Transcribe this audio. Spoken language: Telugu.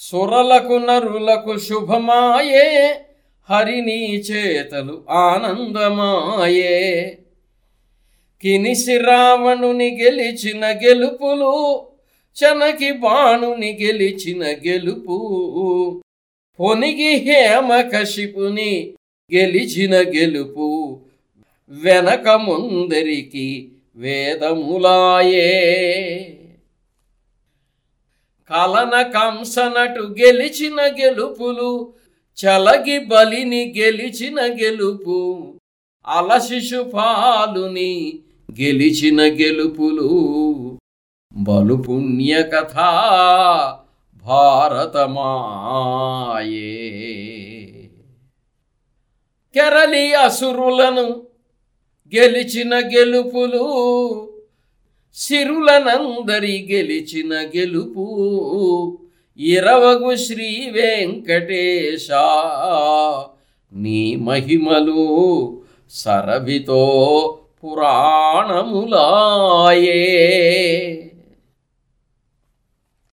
సురలకు నరులకు శుభమాయే హరినీ చేతలు ఆనందమాయే. కినిసి రావణుని గెలిచిన గెలుపులు చనకి బాణుని గెలిచిన గెలుపు. పొనిగి హేమకశిపుని గెలిచిన గెలుపు వెనక ముందరికి వేదములాయే. కలన కంసనటు గెలిచిన గెలుపులు చలగి బలిని గెలిచిన గెలుపు అలశిశుపాలుని గెలిచిన గెలుపులు. బలు పుణ్య కథ భారతమాయే. కెరలి అసురులను గెలిచిన గెలుపులు సిరులనందరి గెలిచిన గెలుపు. ఇరవగు శ్రీ వెంకటేశ నీ మహిమలు సరవితో పురాణములాయే.